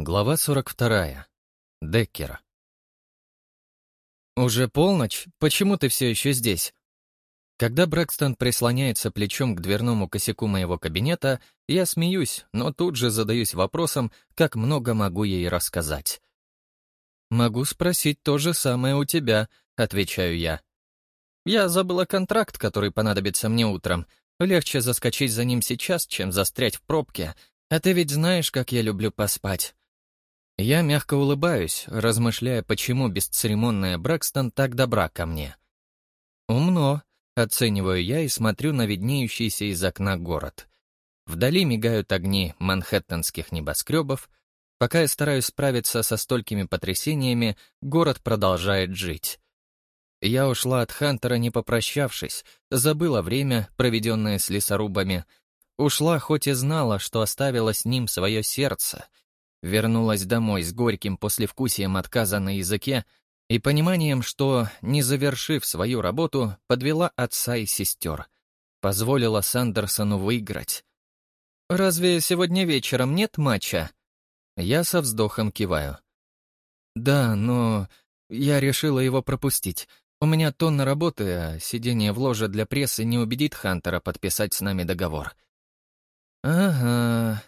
Глава 42. Деккер. «Уже полночь? Почему ты все еще здесь?» Когда Брэкстон прислоняется плечом к дверному косяку моего кабинета, я смеюсь, но тут же задаюсь вопросом, как много могу ей рассказать. «Могу спросить то же самое у тебя», — отвечаю я. «Я забыла контракт, который понадобится мне утром. Легче заскочить за ним сейчас, чем застрять в пробке. А ты ведь знаешь, как я люблю поспать». Я мягко улыбаюсь, размышляя, почему бесцеремонная Брэкстон так добра ко мне. «Умно», — оцениваю я и смотрю на виднеющийся из окна город. Вдали мигают огни манхэттенских небоскребов. Пока я стараюсь справиться со столькими потрясениями, город продолжает жить. Я ушла от Хантера, не попрощавшись, забыла время, проведенное с лесорубами. Ушла, хоть и знала, что оставила с ним свое сердце — Вернулась домой с горьким послевкусием отказа на языке и пониманием, что, не завершив свою работу, подвела отца и сестер. Позволила Сандерсону выиграть. «Разве сегодня вечером нет матча?» Я со вздохом киваю. «Да, но я решила его пропустить. У меня тонна работы, а сидение в ложе для прессы не убедит Хантера подписать с нами договор». «Ага,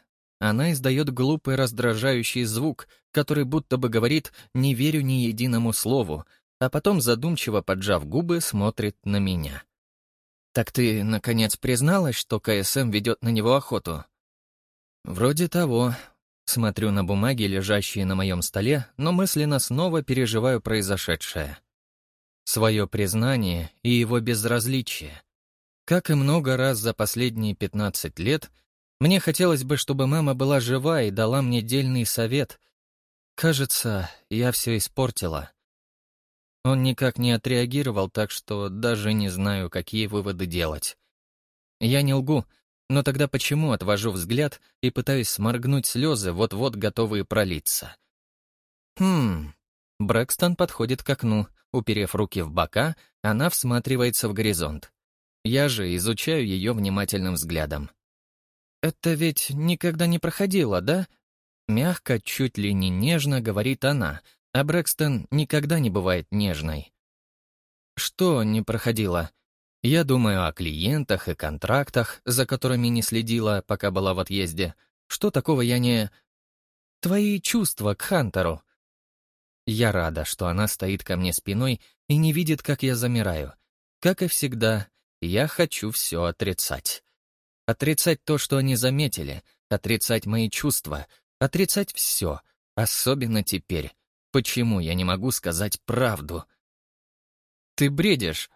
она издает глупый раздражающий звук, который будто бы говорит «не верю ни единому слову», а потом, задумчиво поджав губы, смотрит на меня. «Так ты, наконец, призналась, что КСМ ведет на него охоту?» «Вроде того». Смотрю на бумаги, лежащие на моем столе, но мысленно снова переживаю произошедшее. Свое признание и его безразличие. Как и много раз за последние 15 лет, мне хотелось бы, чтобы мама была жива и дала мне дельный совет. Кажется, я все испортила. Он никак не отреагировал, так что даже не знаю, какие выводы делать. Я не лгу, но тогда почему отвожу взгляд и пытаюсь сморгнуть слезы, вот-вот готовые пролиться? Хм... Брэкстон подходит к окну, уперев руки в бока, она всматривается в горизонт. Я же изучаю ее внимательным взглядом. «Это ведь никогда не проходило, да?» Мягко, чуть ли не нежно говорит она, а Брэкстон никогда не бывает нежной. «Что не проходило?» Я думаю о клиентах и контрактах, за которыми не следила, пока была в отъезде. Что такого я не... Твои чувства к Хантеру. Я рада, что она стоит ко мне спиной и не видит, как я замираю. Как и всегда, я хочу все отрицать. Отрицать то, что они заметили, отрицать мои чувства, отрицать все, особенно теперь. Почему я не могу сказать правду? «Ты бредишь!»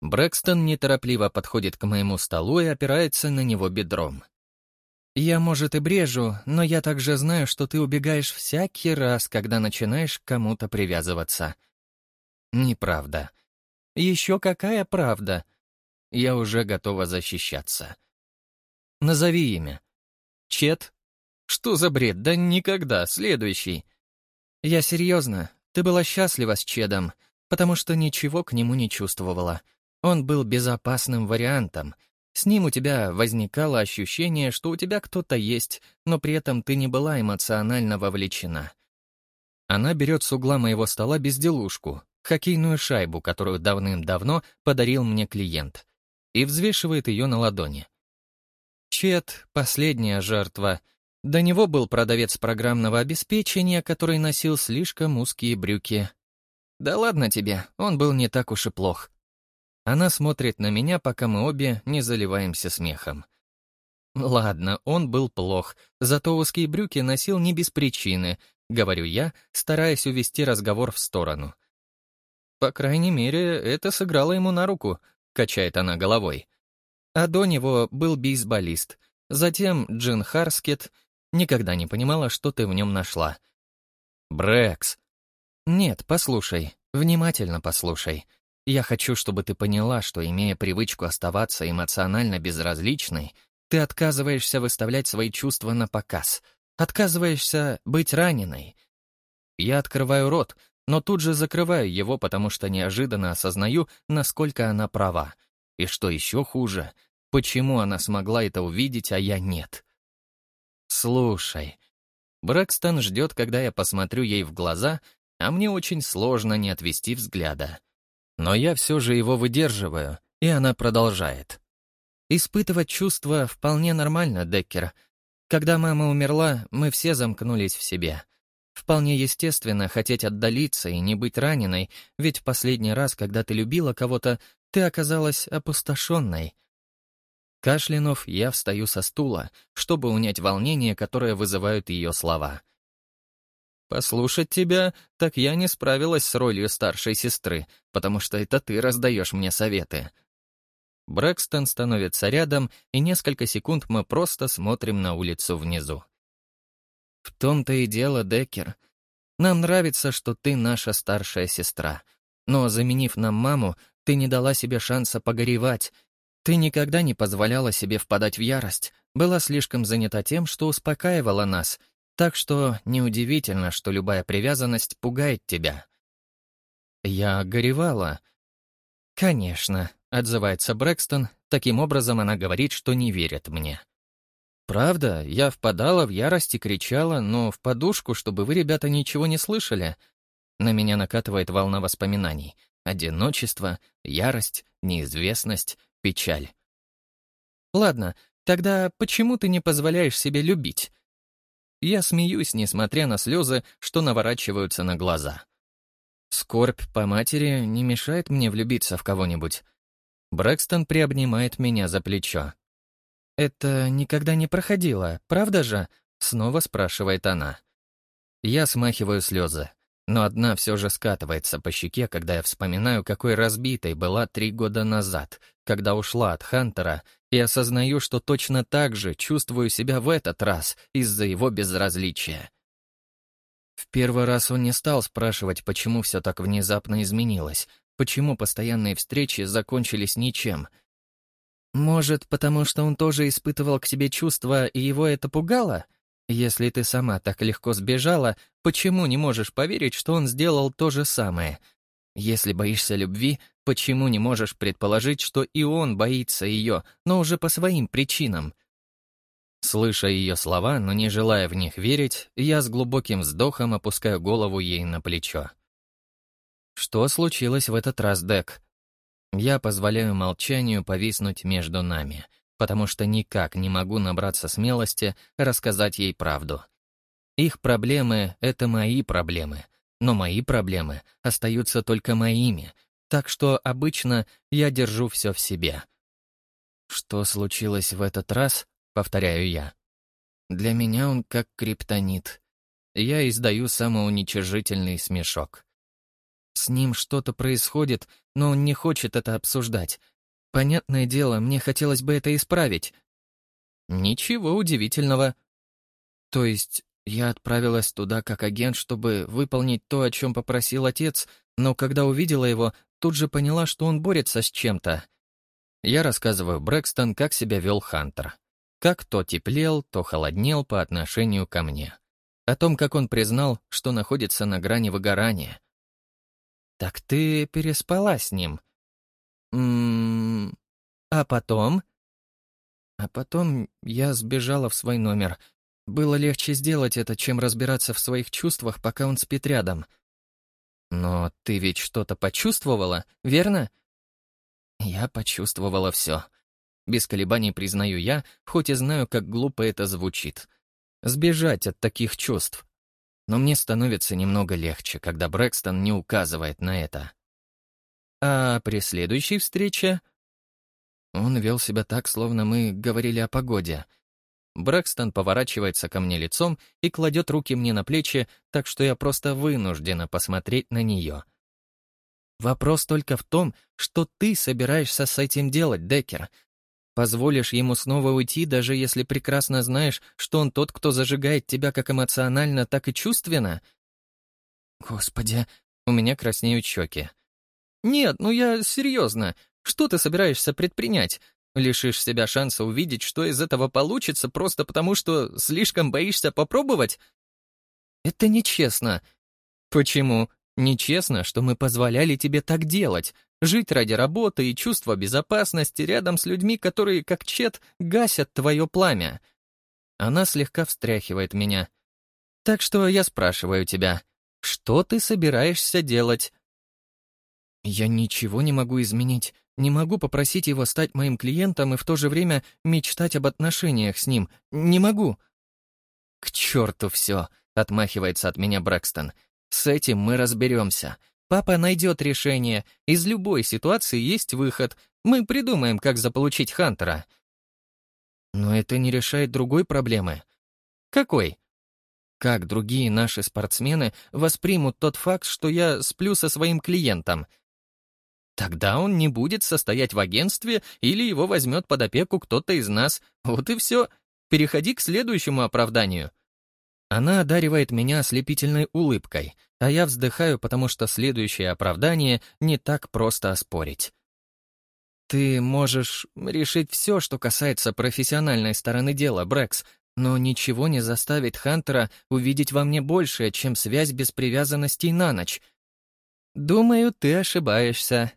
Брэкстон неторопливо подходит к моему столу и опирается на него бедром. «Я, может, и брежу, но я также знаю, что ты убегаешь всякий раз, когда начинаешь к кому-то привязываться». «Неправда». «Еще какая правда?» Я уже готова защищаться. Назови имя. Чет? Что за бред? Да никогда. Следующий. Я серьезно. Ты была счастлива с Чедом, потому что ничего к нему не чувствовала. Он был безопасным вариантом. С ним у тебя возникало ощущение, что у тебя кто-то есть, но при этом ты не была эмоционально вовлечена. Она берет с угла моего стола безделушку, хоккейную шайбу, которую давным-давно подарил мне клиент, и взвешивает ее на ладони. Чет — последняя жертва. До него был продавец программного обеспечения, который носил слишком узкие брюки. Да ладно тебе, он был не так уж и плох. Она смотрит на меня, пока мы обе не заливаемся смехом. Ладно, он был плох, зато узкие брюки носил не без причины, говорю я, стараясь увести разговор в сторону. По крайней мере, это сыграло ему на руку, качает она головой. А до него был бейсболист. Затем Джин Харскет. Никогда не понимала, что ты в нем нашла. Брэкс. Нет, послушай. Внимательно послушай. Я хочу, чтобы ты поняла, что, имея привычку оставаться эмоционально безразличной, ты отказываешься выставлять свои чувства на показ. Отказываешься быть раненой. Я открываю рот, но тут же закрываю его, потому что неожиданно осознаю, насколько она права. И что еще хуже, почему она смогла это увидеть, а я нет? Слушай. Брэкстон ждет, когда я посмотрю ей в глаза, а мне очень сложно не отвести взгляда. Но я все же его выдерживаю, и она продолжает. Испытывать чувства вполне нормально, Деккер. Когда мама умерла, мы все замкнулись в себе. Вполне естественно хотеть отдалиться и не быть раненой, ведь последний раз, когда ты любила кого-то, ты оказалась опустошенной. Кашлянув, я встаю со стула, чтобы унять волнение, которое вызывают ее слова. «Послушать тебя, так я не справилась с ролью старшей сестры, потому что это ты раздаешь мне советы». Брэкстон становится рядом, и несколько секунд мы просто смотрим на улицу внизу. В том-то и дело, Деккер. Нам нравится, что ты наша старшая сестра. Но, заменив нам маму, ты не дала себе шанса погоревать. Ты никогда не позволяла себе впадать в ярость, была слишком занята тем, что успокаивала нас, так что неудивительно, что любая привязанность пугает тебя. Я горевала. Конечно, отзывается Брэкстон, таким образом она говорит, что не верит мне. Правда, я впадала в ярость и кричала, но в подушку, чтобы вы, ребята, ничего не слышали. На меня накатывает волна воспоминаний. Одиночество, ярость, неизвестность, печаль. Ладно, тогда почему ты не позволяешь себе любить? Я смеюсь, несмотря на слезы, что наворачиваются на глаза. Скорбь по матери не мешает мне влюбиться в кого-нибудь. Брэкстон приобнимает меня за плечо. «Это никогда не проходило, правда же?» — снова спрашивает она. Я смахиваю слезы, но одна все же скатывается по щеке, когда я вспоминаю, какой разбитой была три года назад, когда ушла от Хантера, и осознаю, что точно так же чувствую себя в этот раз из-за его безразличия. В первый раз он не стал спрашивать, почему все так внезапно изменилось, почему постоянные встречи закончились ничем — может, потому что он тоже испытывал к тебе чувства, и его это пугало? Если ты сама так легко сбежала, почему не можешь поверить, что он сделал то же самое? Если боишься любви, почему не можешь предположить, что и он боится ее, но уже по своим причинам? Слыша ее слова, но не желая в них верить, я с глубоким вздохом опускаю голову ей на плечо. Что случилось в этот раз, Дек? Я позволяю молчанию повиснуть между нами, потому что никак не могу набраться смелости рассказать ей правду. Их проблемы — это мои проблемы, но мои проблемы остаются только моими, так что обычно я держу все в себе. «Что случилось в этот раз?» — повторяю я. «Для меня он как криптонит. Я издаю самоуничижительный смешок. С ним что-то происходит, но он не хочет это обсуждать. Понятное дело, мне хотелось бы это исправить. Ничего удивительного. То есть я отправилась туда как агент, чтобы выполнить то, о чем попросил отец, но когда увидела его, тут же поняла, что он борется с чем-то. Я рассказываю Брэкстон, как себя вел Хантер. Как то теплел, то холоднел по отношению ко мне. О том, как он признал, что находится на грани выгорания. «Так ты переспала с ним?» «Ммм... А потом?» «А потом я сбежала в свой номер. Было легче сделать это, чем разбираться в своих чувствах, пока он спит рядом». «Но ты ведь что-то почувствовала, верно?» «Я почувствовала все. Без колебаний признаю я, хоть и знаю, как глупо это звучит. Сбежать от таких чувств но мне становится немного легче, когда Брэкстон не указывает на это. А при следующей встрече... Он вел себя так, словно мы говорили о погоде. Брэкстон поворачивается ко мне лицом и кладет руки мне на плечи, так что я просто вынуждена посмотреть на нее. Вопрос только в том, что ты собираешься с этим делать, Деккер, Позволишь ему снова уйти, даже если прекрасно знаешь, что он тот, кто зажигает тебя как эмоционально, так и чувственно? Господи, у меня краснеют щеки. Нет, ну я серьезно. Что ты собираешься предпринять? Лишишь себя шанса увидеть, что из этого получится, просто потому что слишком боишься попробовать? Это нечестно. Почему? Нечестно, что мы позволяли тебе так делать, жить ради работы и чувства безопасности рядом с людьми, которые, как чет, гасят твое пламя. Она слегка встряхивает меня. Так что я спрашиваю тебя, что ты собираешься делать?» «Я ничего не могу изменить. Не могу попросить его стать моим клиентом и в то же время мечтать об отношениях с ним. Не могу». «К черту все!» — отмахивается от меня Брэкстон. «С этим мы разберемся. Папа найдет решение. Из любой ситуации есть выход. Мы придумаем, как заполучить Хантера». Но это не решает другой проблемы. Какой? Как другие наши спортсмены воспримут тот факт, что я сплю со своим клиентом? Тогда он не будет состоять в агентстве или его возьмет под опеку кто-то из нас. Вот и все. Переходи к следующему оправданию. Она одаривает меня ослепительной улыбкой, а я вздыхаю, потому что следующее оправдание не так просто оспорить. Ты можешь решить все, что касается профессиональной стороны дела, Брэкс, но ничего не заставит Хантера увидеть во мне большее, чем связь без привязанностей на ночь. Думаю, ты ошибаешься.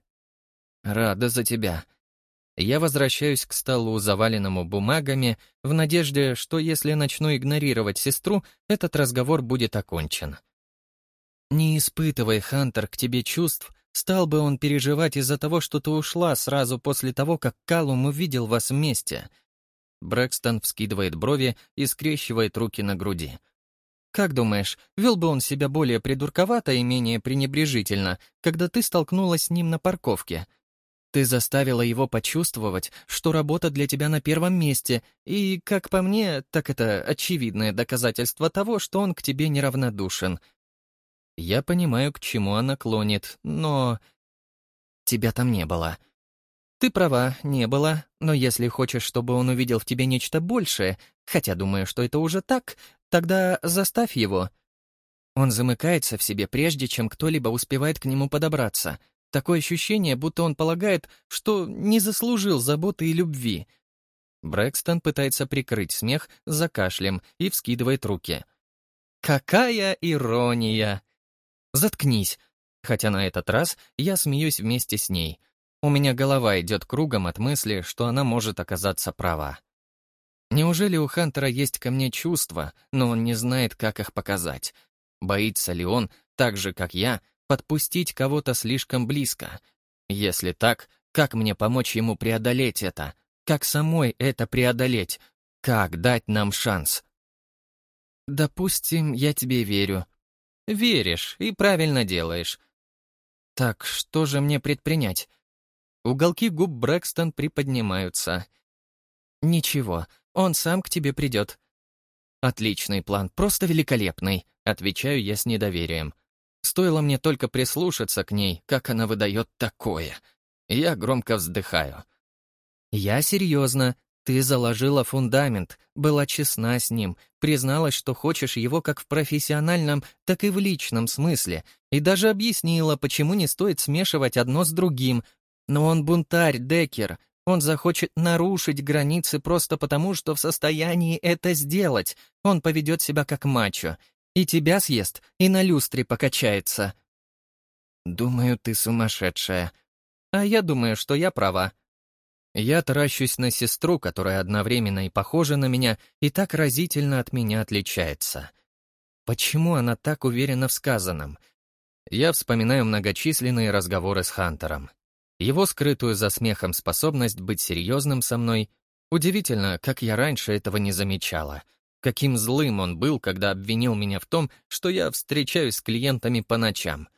Рада за тебя. Я возвращаюсь к столу, заваленному бумагами, в надежде, что если начну игнорировать сестру, этот разговор будет окончен. Не испытывай, Хантер, к тебе чувств, Стал бы он переживать из-за того, что ты ушла сразу после того, как Калум увидел вас вместе. Брэкстон вскидывает брови и скрещивает руки на груди. Как думаешь, вел бы он себя более придурковато и менее пренебрежительно, когда ты столкнулась с ним на парковке? Ты заставила его почувствовать, что работа для тебя на первом месте, и, как по мне, так это очевидное доказательство того, что он к тебе неравнодушен — я понимаю, к чему она клонит, но... Тебя там не было. Ты права, не было, но если хочешь, чтобы он увидел в тебе нечто большее, хотя думаю, что это уже так, тогда заставь его. Он замыкается в себе, прежде чем кто-либо успевает к нему подобраться. Такое ощущение, будто он полагает, что не заслужил заботы и любви. Брэкстон пытается прикрыть смех за кашлем и вскидывает руки. «Какая ирония!» «Заткнись!» Хотя на этот раз я смеюсь вместе с ней. У меня голова идет кругом от мысли, что она может оказаться права. Неужели у Хантера есть ко мне чувства, но он не знает, как их показать? Боится ли он, так же, как я, подпустить кого-то слишком близко? Если так, как мне помочь ему преодолеть это? Как самой это преодолеть? Как дать нам шанс? «Допустим, я тебе верю», Веришь и правильно делаешь. Так что же мне предпринять? Уголки губ Брэкстон приподнимаются. Ничего, он сам к тебе придет. Отличный план, просто великолепный, отвечаю я с недоверием. Стоило мне только прислушаться к ней, как она выдает такое. Я громко вздыхаю. Я серьезно, ты заложила фундамент, была честна с ним, призналась, что хочешь его как в профессиональном, так и в личном смысле, и даже объяснила, почему не стоит смешивать одно с другим. Но он бунтарь, Деккер. Он захочет нарушить границы просто потому, что в состоянии это сделать. Он поведет себя как мачо. И тебя съест, и на люстре покачается. Думаю, ты сумасшедшая. А я думаю, что я права. Я таращусь на сестру, которая одновременно и похожа на меня, и так разительно от меня отличается. Почему она так уверена в сказанном? Я вспоминаю многочисленные разговоры с Хантером. Его скрытую за смехом способность быть серьезным со мной. Удивительно, как я раньше этого не замечала. Каким злым он был, когда обвинил меня в том, что я встречаюсь с клиентами по ночам.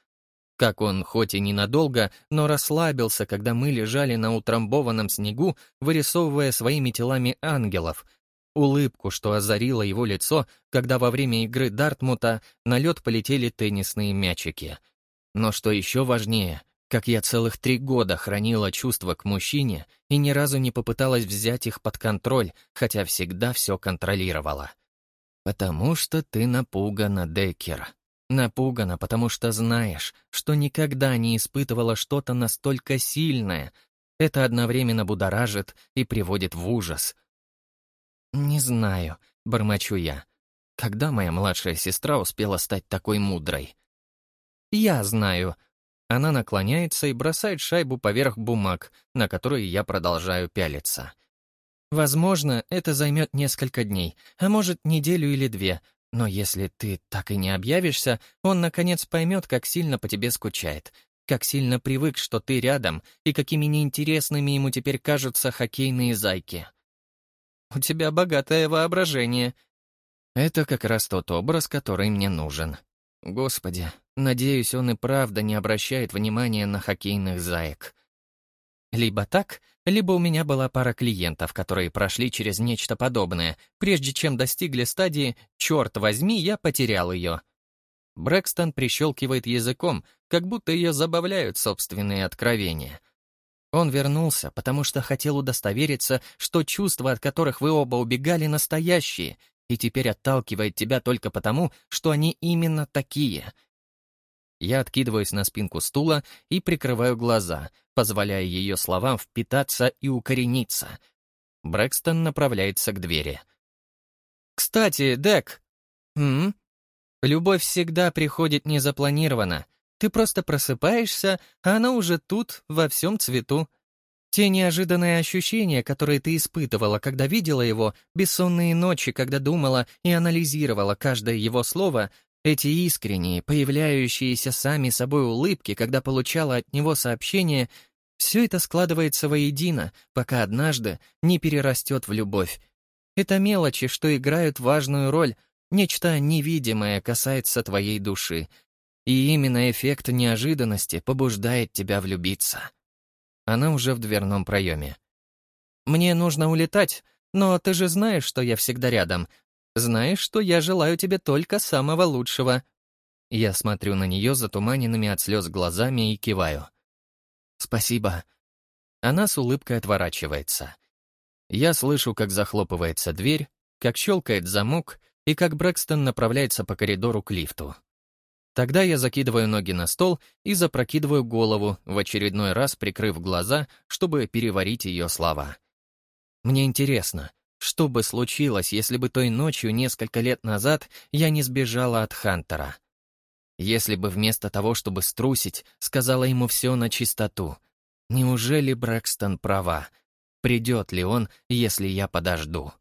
Как он, хоть и ненадолго, но расслабился, когда мы лежали на утрамбованном снегу, вырисовывая своими телами ангелов. Улыбку, что озарило его лицо, когда во время игры Дартмута на лед полетели теннисные мячики. Но что еще важнее, как я целых три года хранила чувства к мужчине и ни разу не попыталась взять их под контроль, хотя всегда все контролировала. «Потому что ты напугана, Деккер», Напугана, потому что знаешь, что никогда не испытывала что-то настолько сильное. Это одновременно будоражит и приводит в ужас. «Не знаю», — бормочу я. «Когда моя младшая сестра успела стать такой мудрой?» «Я знаю». Она наклоняется и бросает шайбу поверх бумаг, на которые я продолжаю пялиться. Возможно, это займет несколько дней, а может, неделю или две, Но если ты так и не объявишься, он, наконец, поймет, как сильно по тебе скучает, как сильно привык, что ты рядом, и какими неинтересными ему теперь кажутся хоккейные зайки. У тебя богатое воображение. Это как раз тот образ, который мне нужен. Господи, надеюсь, он и правда не обращает внимания на хоккейных заек. Либо так, либо у меня была пара клиентов, которые прошли через нечто подобное, прежде чем достигли стадии «черт возьми, я потерял ее». Брэкстон прищелкивает языком, как будто ее забавляют собственные откровения. Он вернулся, потому что хотел удостовериться, что чувства, от которых вы оба убегали, настоящие, и теперь отталкивает тебя только потому, что они именно такие. Я откидываюсь на спинку стула и прикрываю глаза, позволяя ее словам впитаться и укорениться. Брэкстон направляется к двери. «Кстати, Дек...» «М? Любовь всегда приходит незапланированно. Ты просто просыпаешься, а она уже тут, во всем цвету. Те неожиданные ощущения, которые ты испытывала, когда видела его, бессонные ночи, когда думала и анализировала каждое его слово, эти искренние, появляющиеся сами собой улыбки, когда получала от него сообщение, все это складывается воедино, пока однажды не перерастет в любовь. Это мелочи, что играют важную роль, Нечто невидимое касается твоей души, и именно эффект неожиданности побуждает тебя влюбиться. Она уже в дверном проеме. «Мне нужно улетать, но ты же знаешь, что я всегда рядом. Знаешь, что я желаю тебе только самого лучшего». Я смотрю на нее затуманенными от слез глазами и киваю. «Спасибо». Она с улыбкой отворачивается. Я слышу, как захлопывается дверь, как щелкает замок, и как Брэкстон направляется по коридору к лифту. Тогда я закидываю ноги на стол и запрокидываю голову, в очередной раз прикрыв глаза, чтобы переварить ее слова. Мне интересно, что бы случилось, если бы той ночью несколько лет назад я не сбежала от Хантера? Если бы вместо того, чтобы струсить, сказала ему все на чистоту. Неужели Брэкстон права? Придет ли он, если я подожду?